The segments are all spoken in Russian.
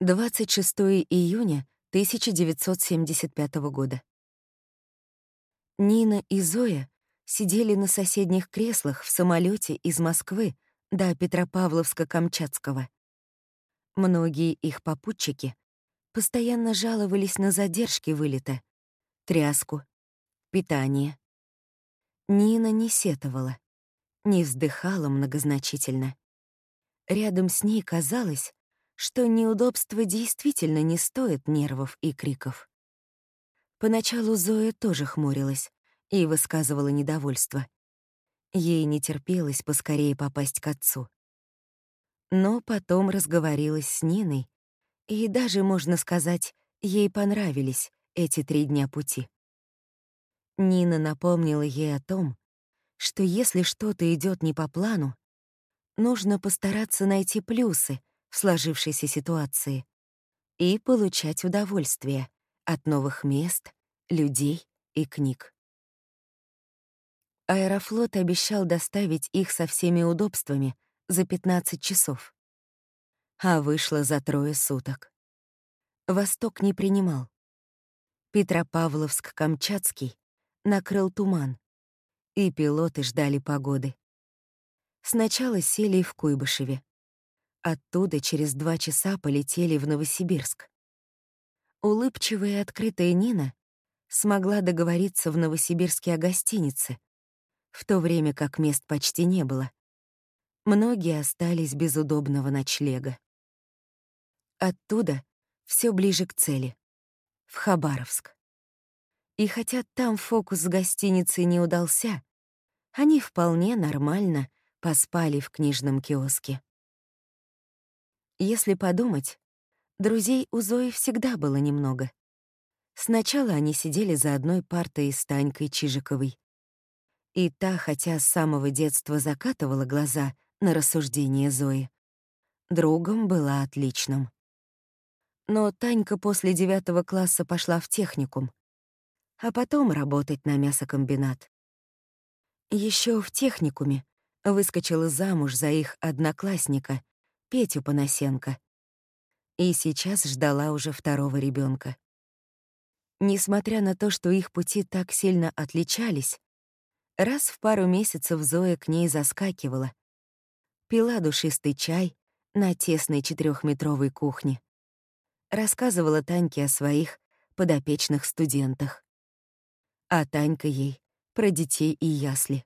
26 июня 1975 года. Нина и Зоя сидели на соседних креслах в самолете из Москвы до Петропавловска-Камчатского. Многие их попутчики постоянно жаловались на задержки вылета, тряску, питание. Нина не сетовала, не вздыхала многозначительно. Рядом с ней казалось, что неудобства действительно не стоят нервов и криков. Поначалу Зоя тоже хмурилась и высказывала недовольство. Ей не терпелось поскорее попасть к отцу. Но потом разговорилась с Ниной, и даже, можно сказать, ей понравились эти три дня пути. Нина напомнила ей о том, что если что-то идет не по плану, нужно постараться найти плюсы сложившейся ситуации и получать удовольствие от новых мест, людей и книг. Аэрофлот обещал доставить их со всеми удобствами за 15 часов. А вышло за трое суток. Восток не принимал. Петропавловск-Камчатский накрыл туман, и пилоты ждали погоды. Сначала сели в Куйбышеве. Оттуда через два часа полетели в Новосибирск. Улыбчивая и открытая Нина смогла договориться в Новосибирске о гостинице, в то время как мест почти не было. Многие остались без удобного ночлега. Оттуда все ближе к цели — в Хабаровск. И хотя там фокус с гостиницей не удался, они вполне нормально поспали в книжном киоске. Если подумать, друзей у Зои всегда было немного. Сначала они сидели за одной партой с Танькой Чижиковой. И та, хотя с самого детства закатывала глаза на рассуждения Зои, другом была отличным. Но Танька после девятого класса пошла в техникум, а потом работать на мясокомбинат. Еще в техникуме выскочила замуж за их одноклассника, Петю Панасенко, и сейчас ждала уже второго ребенка. Несмотря на то, что их пути так сильно отличались, раз в пару месяцев Зоя к ней заскакивала. Пила душистый чай на тесной четырехметровой кухне. Рассказывала Таньке о своих подопечных студентах. А Танька ей про детей и ясли.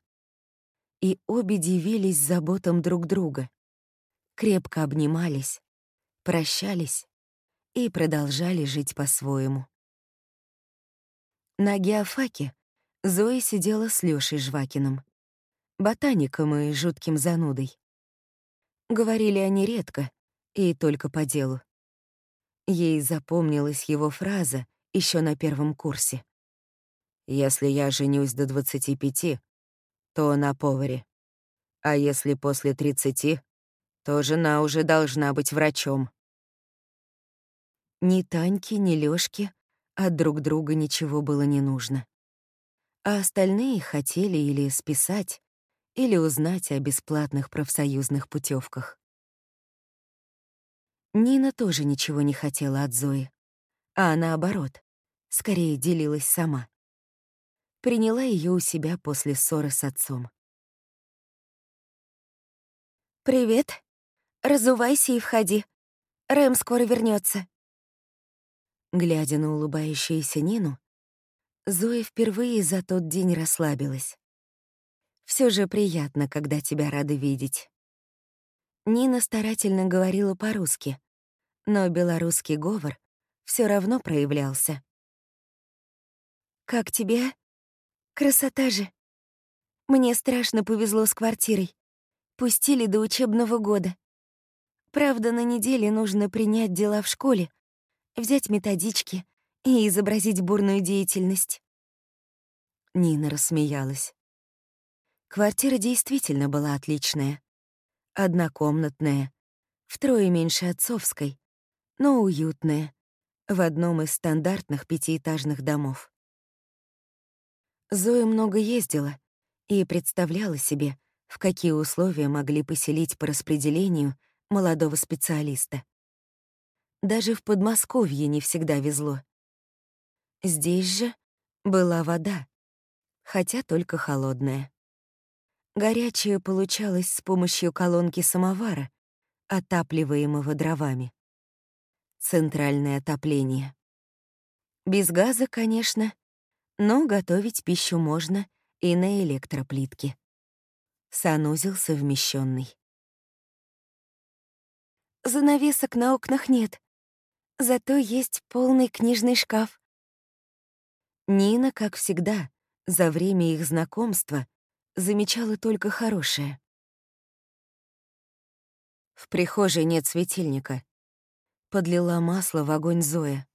И обе дивились заботам друг друга. Крепко обнимались, прощались и продолжали жить по-своему. На геофаке Зоя сидела с Лёшей Жвакиным, ботаником и жутким занудой. Говорили они редко и только по делу. Ей запомнилась его фраза еще на первом курсе. «Если я женюсь до 25, то на поваре. А если после 30, то жена уже должна быть врачом». Ни Таньке, ни Лёшке от друг друга ничего было не нужно. А остальные хотели или списать, или узнать о бесплатных профсоюзных путевках. Нина тоже ничего не хотела от Зои, а наоборот, скорее делилась сама. Приняла ее у себя после ссоры с отцом. «Привет. Разувайся и входи. Рэм скоро вернется. Глядя на улыбающуюся Нину, Зоя впервые за тот день расслабилась. Все же приятно, когда тебя рады видеть. Нина старательно говорила по-русски, но белорусский говор все равно проявлялся. «Как тебе? Красота же! Мне страшно повезло с квартирой. Пустили до учебного года. Правда, на неделе нужно принять дела в школе, взять методички и изобразить бурную деятельность. Нина рассмеялась. Квартира действительно была отличная. Однокомнатная, втрое меньше отцовской, но уютная, в одном из стандартных пятиэтажных домов. Зоя много ездила и представляла себе, в какие условия могли поселить по распределению молодого специалиста. Даже в Подмосковье не всегда везло. Здесь же была вода, хотя только холодная. Горячее получалось с помощью колонки самовара, отапливаемого дровами. Центральное отопление. Без газа, конечно, но готовить пищу можно и на электроплитке. Санузел совмещенный. Занавесок на окнах нет, зато есть полный книжный шкаф. Нина, как всегда, за время их знакомства замечала только хорошее. В прихожей нет светильника. Подлила масло в огонь Зоя.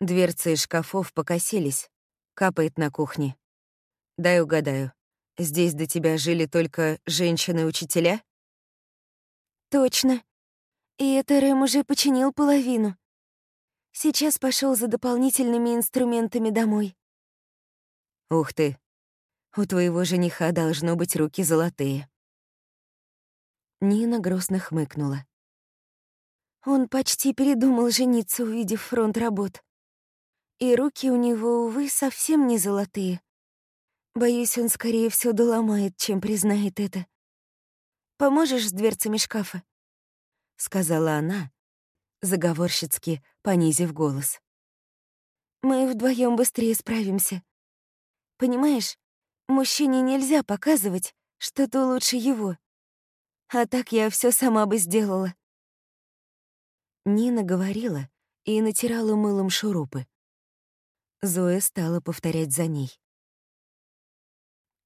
Дверцы из шкафов покосились. Капает на кухне. Дай угадаю. Здесь до тебя жили только женщины-учителя? Точно. И это Рэм уже починил половину. Сейчас пошел за дополнительными инструментами домой. Ух ты. У твоего жениха должно быть руки золотые. Нина грустно хмыкнула. Он почти передумал жениться, увидев фронт работ. И руки у него, увы, совсем не золотые. Боюсь, он скорее все доломает, чем признает это. «Поможешь с дверцами шкафа?» — сказала она, заговорщицки понизив голос. «Мы вдвоем быстрее справимся. Понимаешь, мужчине нельзя показывать, что ты лучше его. А так я все сама бы сделала». Нина говорила и натирала мылом шурупы. Зоя стала повторять за ней.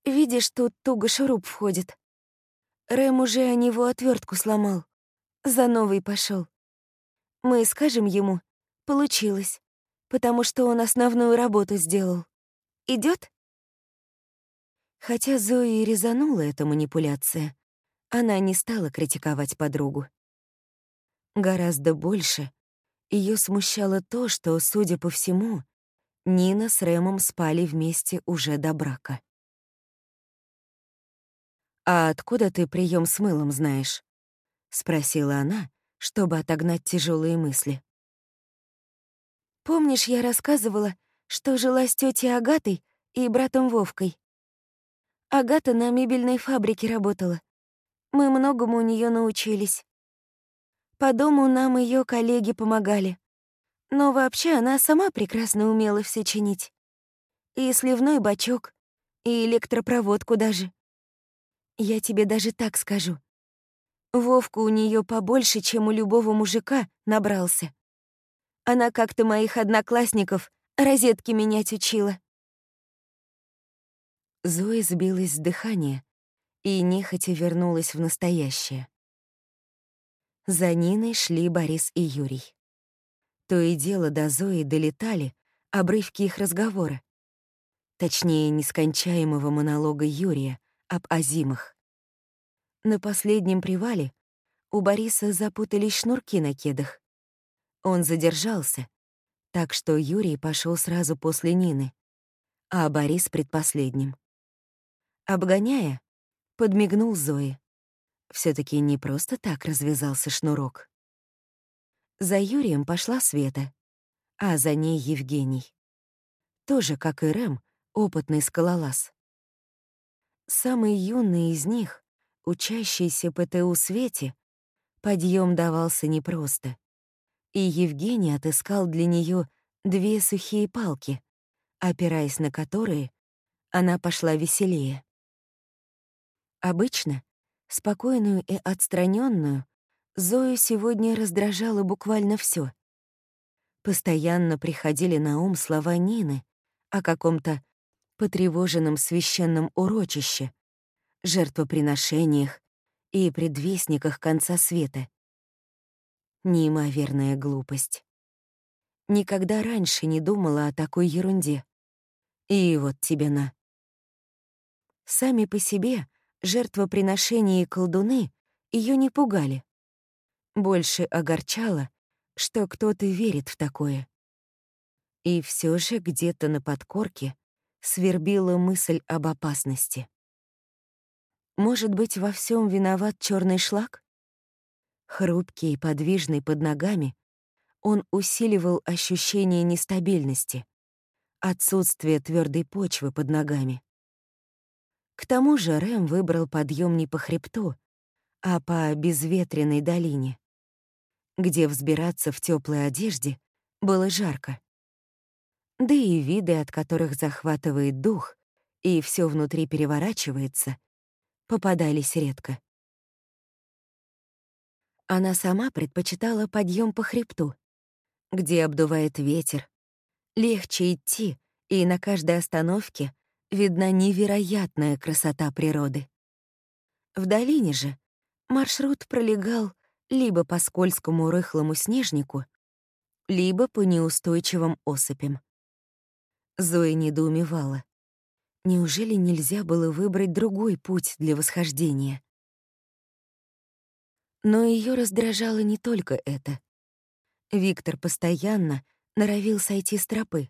«Видишь, тут туго шуруп входит. Рэм уже о него отвертку сломал. За новый пошел. Мы скажем ему, получилось, потому что он основную работу сделал. Идет? Хотя Зои резанула эта манипуляция, она не стала критиковать подругу. Гораздо больше ее смущало то, что, судя по всему, Нина с Рэмом спали вместе уже до брака. «А откуда ты прием с мылом знаешь?» — спросила она, чтобы отогнать тяжелые мысли. «Помнишь, я рассказывала, что жила с тетей Агатой и братом Вовкой? Агата на мебельной фабрике работала. Мы многому у нее научились. По дому нам ее коллеги помогали. Но вообще она сама прекрасно умела все чинить. И сливной бачок, и электропроводку даже. Я тебе даже так скажу. Вовка у нее побольше, чем у любого мужика, набрался. Она как-то моих одноклассников розетки менять учила. Зоя сбилась с дыхания и нехотя вернулась в настоящее. За Ниной шли Борис и Юрий. То и дело до Зои долетали обрывки их разговора. Точнее, нескончаемого монолога Юрия об Азимах. На последнем привале у Бориса запутались шнурки на кедах. Он задержался, так что Юрий пошел сразу после Нины, а Борис предпоследним. Обгоняя, подмигнул Зои. все таки не просто так развязался шнурок. За Юрием пошла Света, а за ней Евгений. Тоже, как и Рэм, опытный скалолаз. Самый юный из них, учащийся ПТУ Свете, подъем давался непросто. И Евгений отыскал для нее две сухие палки, опираясь на которые она пошла веселее. Обычно, спокойную и отстраненную, Зою сегодня раздражало буквально все. Постоянно приходили на ум слова Нины о каком-то потревоженном священном урочище, жертвоприношениях и предвестниках конца света. Неимоверная глупость. Никогда раньше не думала о такой ерунде. И вот тебе на. Сами по себе жертвоприношения и колдуны ее не пугали. Больше огорчало, что кто-то верит в такое. И все же где-то на подкорке свербила мысль об опасности. Может быть, во всем виноват черный шлак? Хрупкий и подвижный под ногами, он усиливал ощущение нестабильности, отсутствие твердой почвы под ногами. К тому же Рэм выбрал подъем не по хребту, а по безветренной долине, где взбираться в теплой одежде было жарко. Да и виды, от которых захватывает дух, и все внутри переворачивается, попадались редко. Она сама предпочитала подъем по хребту, где обдувает ветер. Легче идти, и на каждой остановке видна невероятная красота природы. В долине же маршрут пролегал либо по скользкому рыхлому снежнику, либо по неустойчивым осыпям. Зоя недоумевала. Неужели нельзя было выбрать другой путь для восхождения? Но ее раздражало не только это. Виктор постоянно норовил сойти с тропы.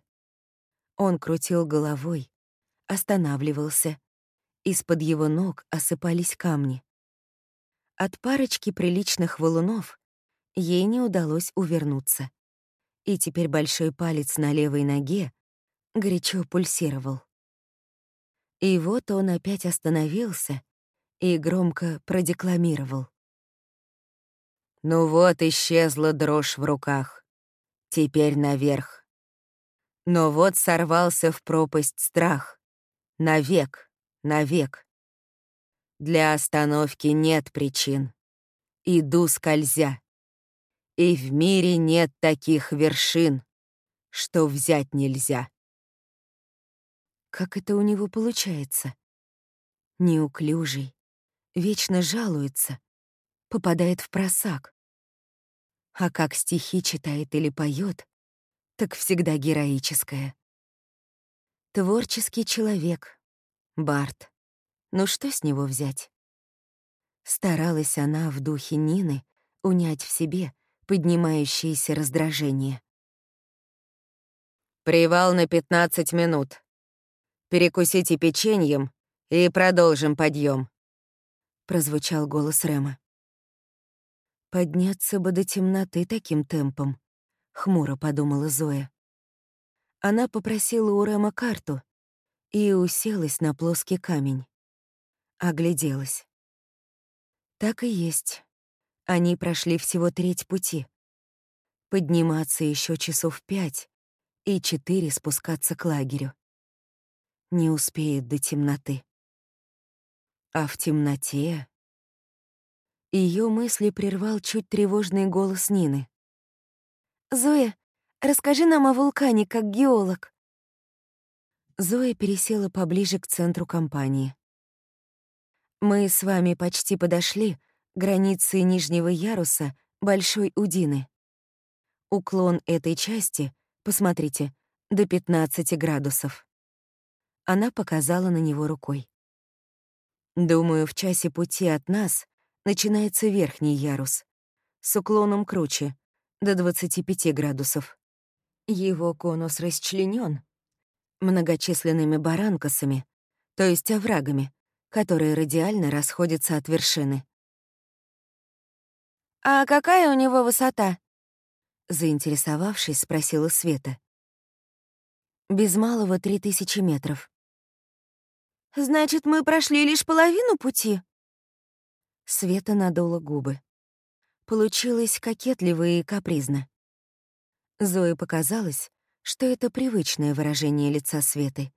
Он крутил головой, останавливался. Из-под его ног осыпались камни. От парочки приличных валунов ей не удалось увернуться. И теперь большой палец на левой ноге горячо пульсировал. И вот он опять остановился и громко продекламировал. Ну вот исчезла дрожь в руках. Теперь наверх. Но вот сорвался в пропасть страх. Навек, навек. Для остановки нет причин. Иду скользя. И в мире нет таких вершин, что взять нельзя. Как это у него получается? Неуклюжий, вечно жалуется, попадает в просак. А как стихи читает или поет, так всегда героическое. Творческий человек, Барт. Ну что с него взять? Старалась она в духе Нины унять в себе поднимающееся раздражение. «Привал на 15 минут. Перекусите печеньем и продолжим подъем. прозвучал голос Рема. Подняться бы до темноты таким темпом, хмуро подумала Зоя. Она попросила у Рэма карту и уселась на плоский камень. Огляделась. Так и есть. Они прошли всего треть пути. Подниматься еще часов пять и четыре спускаться к лагерю. Не успеет до темноты. А в темноте ее мысли прервал чуть тревожный голос Нины. «Зоя, расскажи нам о вулкане как геолог». Зоя пересела поближе к центру компании. «Мы с вами почти подошли к границе нижнего яруса Большой Удины. Уклон этой части, посмотрите, до 15 градусов». Она показала на него рукой. «Думаю, в часе пути от нас начинается верхний ярус, с уклоном круче, до 25 градусов. Его конус расчленен многочисленными баранкосами, то есть оврагами, которые радиально расходятся от вершины. «А какая у него высота?» Заинтересовавшись, спросила Света. «Без малого три тысячи метров». «Значит, мы прошли лишь половину пути?» Света надула губы. Получилось кокетливо и капризно. Зое показалось, что это привычное выражение лица Светы,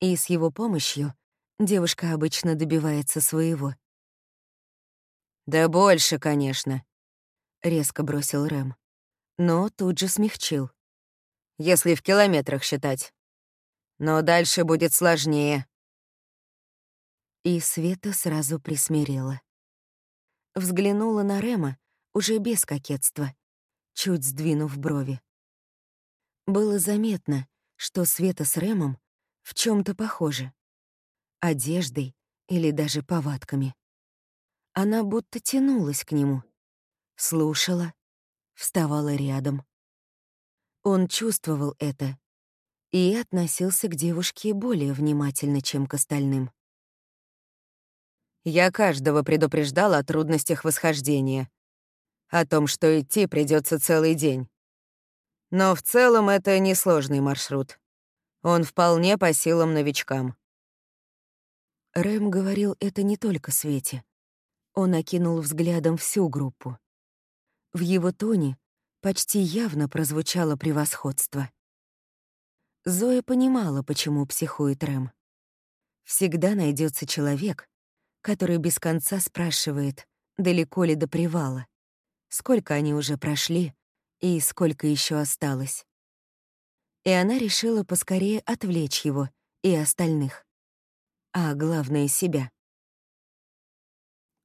и с его помощью девушка обычно добивается своего. «Да больше, конечно», — резко бросил Рэм, но тут же смягчил. «Если в километрах считать. Но дальше будет сложнее». И Света сразу присмирела взглянула на Рема уже без кокетства, чуть сдвинув брови. Было заметно, что Света с Ремом в чем то похожи. Одеждой или даже повадками. Она будто тянулась к нему, слушала, вставала рядом. Он чувствовал это и относился к девушке более внимательно, чем к остальным. Я каждого предупреждала о трудностях восхождения. о том, что идти придется целый день. Но в целом это несложный маршрут. Он вполне по силам новичкам. Рэм говорил это не только Свете. Он окинул взглядом всю группу. В его тоне почти явно прозвучало превосходство. Зоя понимала, почему психует Рэм. Всегда найдется человек, который без конца спрашивает, далеко ли до привала, сколько они уже прошли и сколько еще осталось. И она решила поскорее отвлечь его и остальных. А главное — себя.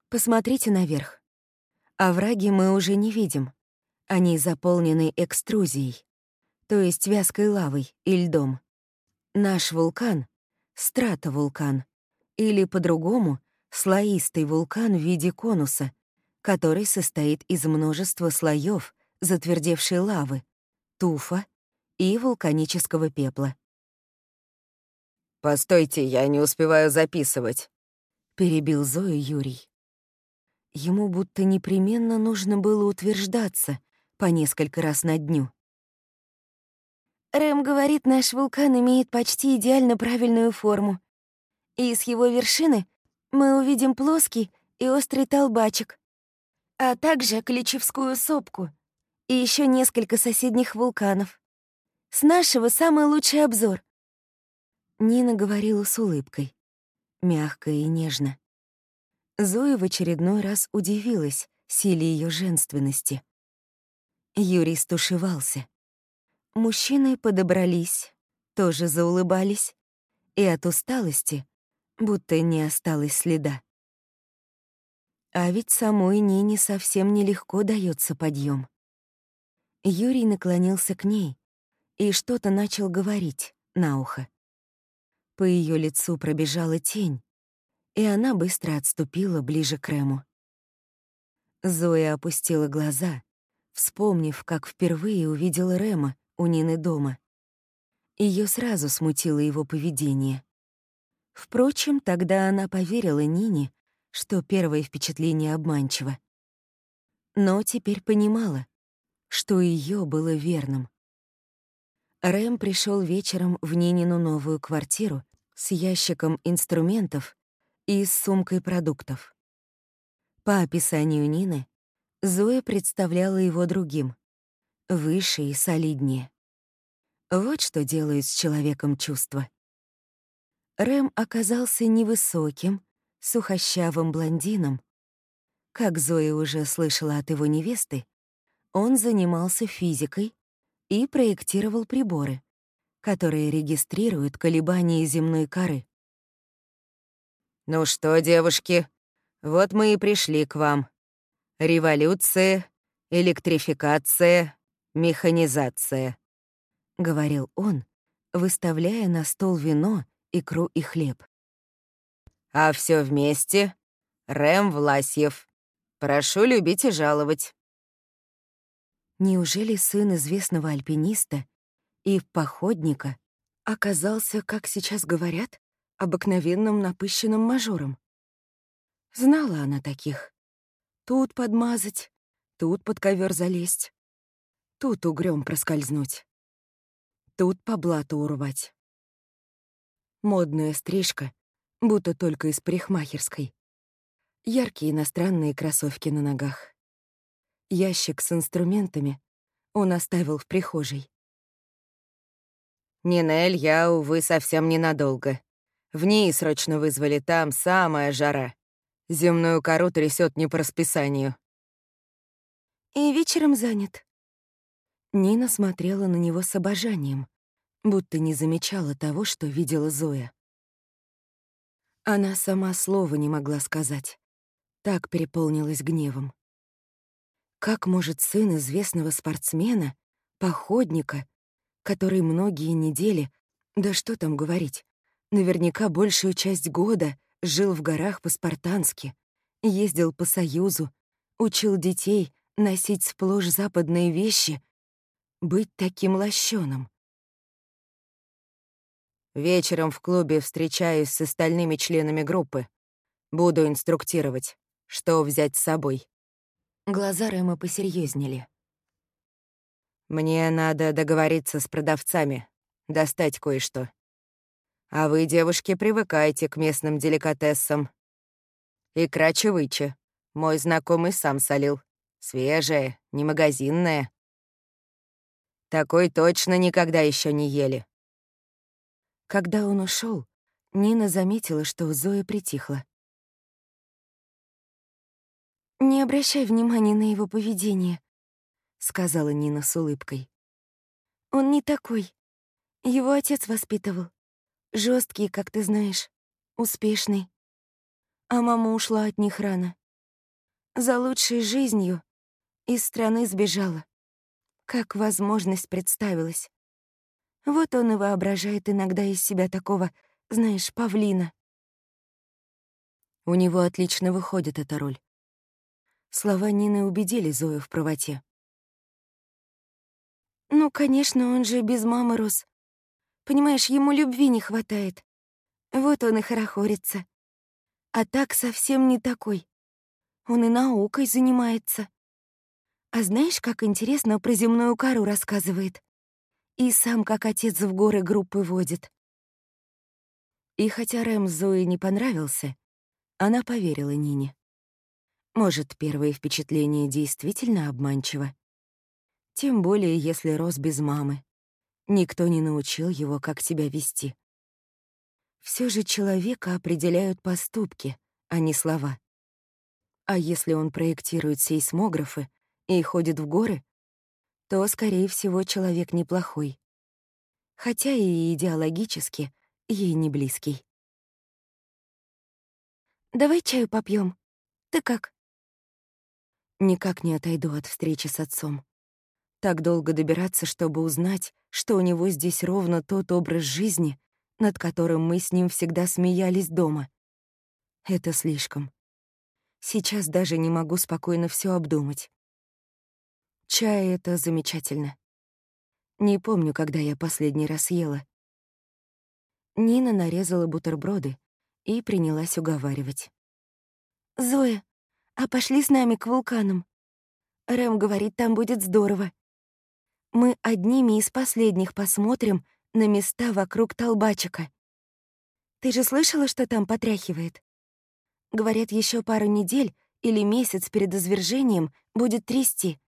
Посмотрите наверх. Овраги мы уже не видим. Они заполнены экструзией, то есть вязкой лавой и льдом. Наш вулкан — стратовулкан, или по-другому — слоистый вулкан в виде конуса, который состоит из множества слоев затвердевшей лавы, туфа и вулканического пепла. «Постойте, я не успеваю записывать», — перебил Зою Юрий. Ему будто непременно нужно было утверждаться по несколько раз на дню. Рэм говорит, наш вулкан имеет почти идеально правильную форму. И с его вершины мы увидим плоский и острый толбачек, а также Ключевскую сопку и еще несколько соседних вулканов. С нашего самый лучший обзор. Нина говорила с улыбкой, мягко и нежно. Зоя в очередной раз удивилась силе ее женственности. Юрий стушевался. Мужчины подобрались, тоже заулыбались, и от усталости будто не осталось следа. А ведь самой Нине совсем нелегко дается подъем. Юрий наклонился к ней и что-то начал говорить на ухо. По ее лицу пробежала тень, и она быстро отступила ближе к Рэму. Зоя опустила глаза, вспомнив, как впервые увидела Рема у Нины дома. Ее сразу смутило его поведение. Впрочем, тогда она поверила Нине, что первое впечатление обманчиво. Но теперь понимала, что ее было верным. Рэм пришел вечером в Нинину новую квартиру с ящиком инструментов и с сумкой продуктов. По описанию Нины, Зоя представляла его другим, выше и солиднее. Вот что делают с человеком чувства. Рэм оказался невысоким, сухощавым блондином. Как Зоя уже слышала от его невесты, он занимался физикой и проектировал приборы, которые регистрируют колебания земной коры. «Ну что, девушки, вот мы и пришли к вам. Революция, электрификация, механизация», — говорил он, выставляя на стол вино, икру и хлеб. А все вместе — Рэм Власьев. Прошу любить и жаловать. Неужели сын известного альпиниста и походника оказался, как сейчас говорят, обыкновенным напыщенным мажором? Знала она таких. Тут подмазать, тут под ковер залезть, тут угрём проскользнуть, тут по блату урвать. Модная стрижка будто только из парикмахерской. Яркие иностранные кроссовки на ногах. Ящик с инструментами он оставил в прихожей. «Нинель, я, увы, совсем ненадолго. В ней срочно вызвали, там самая жара. Земную кору трясет не по расписанию». «И вечером занят». Нина смотрела на него с обожанием, будто не замечала того, что видела Зоя. Она сама слова не могла сказать. Так переполнилась гневом. Как может сын известного спортсмена, походника, который многие недели, да что там говорить, наверняка большую часть года жил в горах по-спартански, ездил по Союзу, учил детей носить сплошь западные вещи, быть таким лощеным. Вечером в клубе встречаюсь с остальными членами группы. Буду инструктировать, что взять с собой. Глаза Рэма посерьезнели. «Мне надо договориться с продавцами, достать кое-что. А вы, девушки, привыкайте к местным деликатесам. Икра чевыча. Мой знакомый сам солил. Свежая, не магазинная. Такой точно никогда еще не ели. Когда он ушел, Нина заметила, что Зоя притихла. «Не обращай внимания на его поведение», — сказала Нина с улыбкой. «Он не такой. Его отец воспитывал. жесткий, как ты знаешь, успешный. А мама ушла от них рано. За лучшей жизнью из страны сбежала. Как возможность представилась. Вот он и воображает иногда из себя такого, знаешь, павлина. У него отлично выходит эта роль. Слова Нины убедили Зою в правоте. «Ну, конечно, он же без мамы рос. Понимаешь, ему любви не хватает. Вот он и хорохорится. А так совсем не такой. Он и наукой занимается. А знаешь, как интересно про земную кору рассказывает? И сам, как отец в горы группы водит. И хотя Рэм Зои не понравился, она поверила Нине. Может, первое впечатление действительно обманчиво. Тем более, если рос без мамы. Никто не научил его, как себя вести. Все же человека определяют поступки, а не слова. А если он проектирует сейсмографы и ходит в горы, то, скорее всего, человек неплохой. Хотя и идеологически ей не близкий. «Давай чаю попьем. Ты как?» Никак не отойду от встречи с отцом. Так долго добираться, чтобы узнать, что у него здесь ровно тот образ жизни, над которым мы с ним всегда смеялись дома. Это слишком. Сейчас даже не могу спокойно все обдумать. Чай — это замечательно. Не помню, когда я последний раз ела. Нина нарезала бутерброды и принялась уговаривать. «Зоя, а пошли с нами к вулканам. Рэм говорит, там будет здорово. Мы одними из последних посмотрим на места вокруг Толбачика. Ты же слышала, что там потряхивает? Говорят, еще пару недель или месяц перед извержением будет трясти.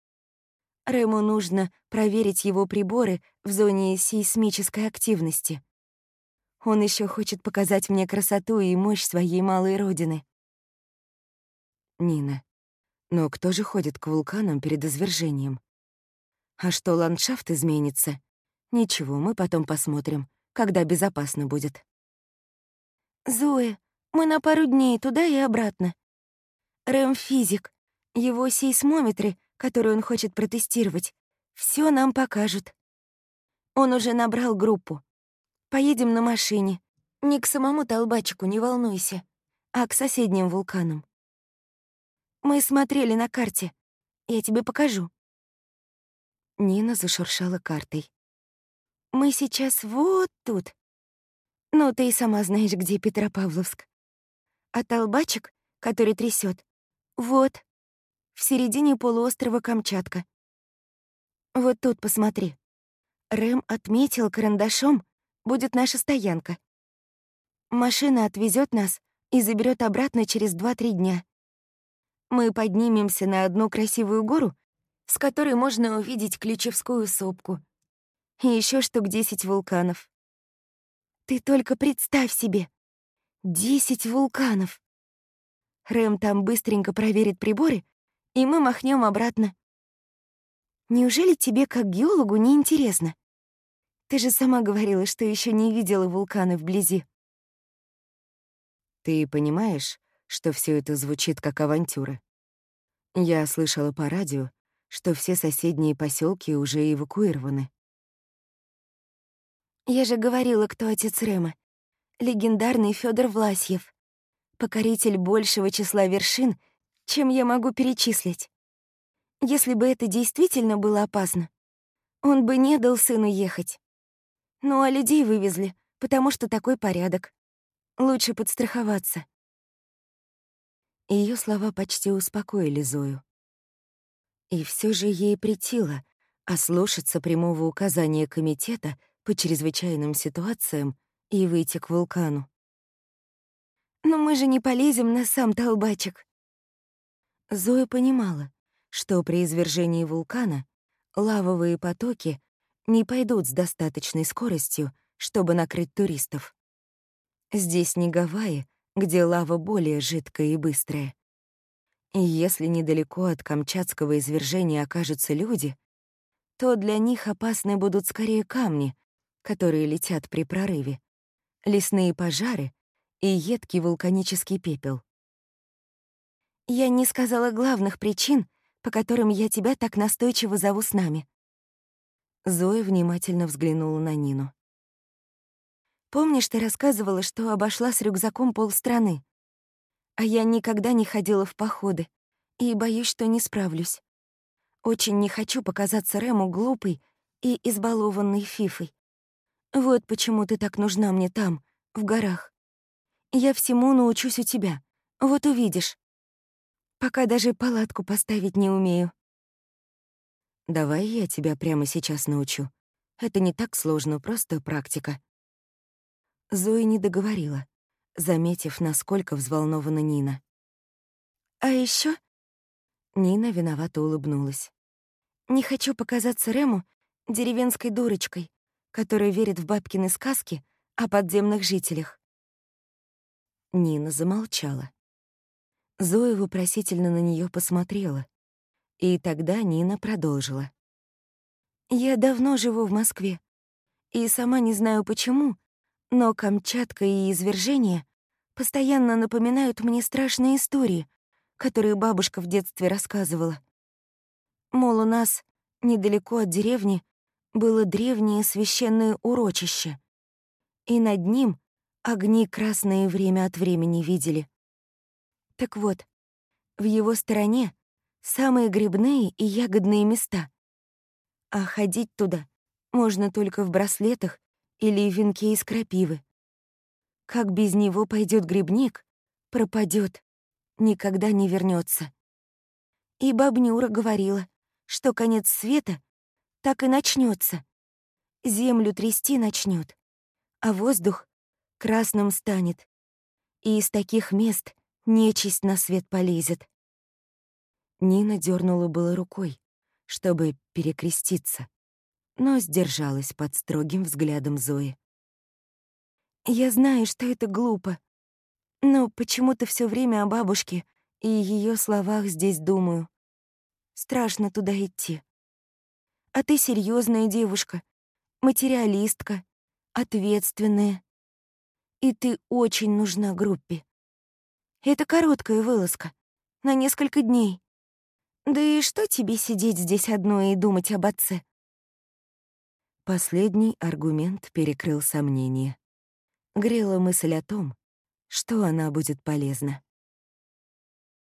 Рэму нужно проверить его приборы в зоне сейсмической активности. Он еще хочет показать мне красоту и мощь своей малой родины. Нина. Но кто же ходит к вулканам перед извержением? А что ландшафт изменится? Ничего, мы потом посмотрим, когда безопасно будет. Зоя, мы на пару дней туда и обратно. Рэм физик. Его сейсмометры, которые он хочет протестировать, все нам покажут. Он уже набрал группу. Поедем на машине. Не к самому Толбачику, не волнуйся, а к соседним вулканам. Мы смотрели на карте. Я тебе покажу». Нина зашуршала картой. «Мы сейчас вот тут. Ну, ты и сама знаешь, где Петропавловск. А толбачик, который трясет, вот, в середине полуострова Камчатка. Вот тут посмотри. Рэм отметил карандашом, будет наша стоянка. Машина отвезет нас и заберет обратно через 2-3 дня. Мы поднимемся на одну красивую гору, с которой можно увидеть Ключевскую сопку. И еще штук десять вулканов. Ты только представь себе. Десять вулканов. Рэм там быстренько проверит приборы, и мы махнем обратно. Неужели тебе, как геологу, не интересно? Ты же сама говорила, что еще не видела вулканы вблизи. Ты понимаешь, что все это звучит как авантюра. Я слышала по радио, что все соседние поселки уже эвакуированы. Я же говорила, кто отец Рэма. Легендарный Федор Власьев. Покоритель большего числа вершин, чем я могу перечислить. Если бы это действительно было опасно, он бы не дал сыну ехать. Ну а людей вывезли, потому что такой порядок. Лучше подстраховаться. Ее слова почти успокоили Зою. И все же ей притило ослушаться прямого указания комитета по чрезвычайным ситуациям и выйти к вулкану. «Но мы же не полезем на сам толбачек». Зоя понимала, что при извержении вулкана лавовые потоки не пойдут с достаточной скоростью, чтобы накрыть туристов. Здесь не Гавайи, где лава более жидкая и быстрая. И если недалеко от камчатского извержения окажутся люди, то для них опасны будут скорее камни, которые летят при прорыве, лесные пожары и едкий вулканический пепел. «Я не сказала главных причин, по которым я тебя так настойчиво зову с нами». Зоя внимательно взглянула на Нину. «Помнишь, ты рассказывала, что обошла с рюкзаком полстраны? А я никогда не ходила в походы и боюсь, что не справлюсь. Очень не хочу показаться Рему глупой и избалованной Фифой. Вот почему ты так нужна мне там, в горах. Я всему научусь у тебя, вот увидишь. Пока даже палатку поставить не умею. Давай я тебя прямо сейчас научу. Это не так сложно, просто практика. Зои не договорила, заметив, насколько взволнована Нина. А еще Нина виновато улыбнулась. Не хочу показаться Рему деревенской дурочкой, которая верит в бабкины сказки о подземных жителях. Нина замолчала. Зоя вопросительно на нее посмотрела. И тогда Нина продолжила. «Я давно живу в Москве. И сама не знаю почему, но Камчатка и извержения постоянно напоминают мне страшные истории, которые бабушка в детстве рассказывала. Мол, у нас, недалеко от деревни, было древнее священное урочище, и над ним огни красные время от времени видели. Так вот, в его стороне самые грибные и ягодные места, а ходить туда можно только в браслетах или венке из крапивы. Как без него пойдет грибник, пропадет, никогда не вернется. И бабнюра говорила, что конец света так и начнется. Землю трясти начнет, а воздух красным станет. И из таких мест нечисть на свет полезет. Нина дернула было рукой, чтобы перекреститься, но сдержалась под строгим взглядом Зои. «Я знаю, что это глупо, но почему-то все время о бабушке и ее словах здесь думаю. Страшно туда идти. А ты серьезная девушка, материалистка, ответственная. И ты очень нужна группе. Это короткая вылазка, на несколько дней. Да и что тебе сидеть здесь одной и думать об отце? Последний аргумент перекрыл сомнение. Грела мысль о том, что она будет полезна.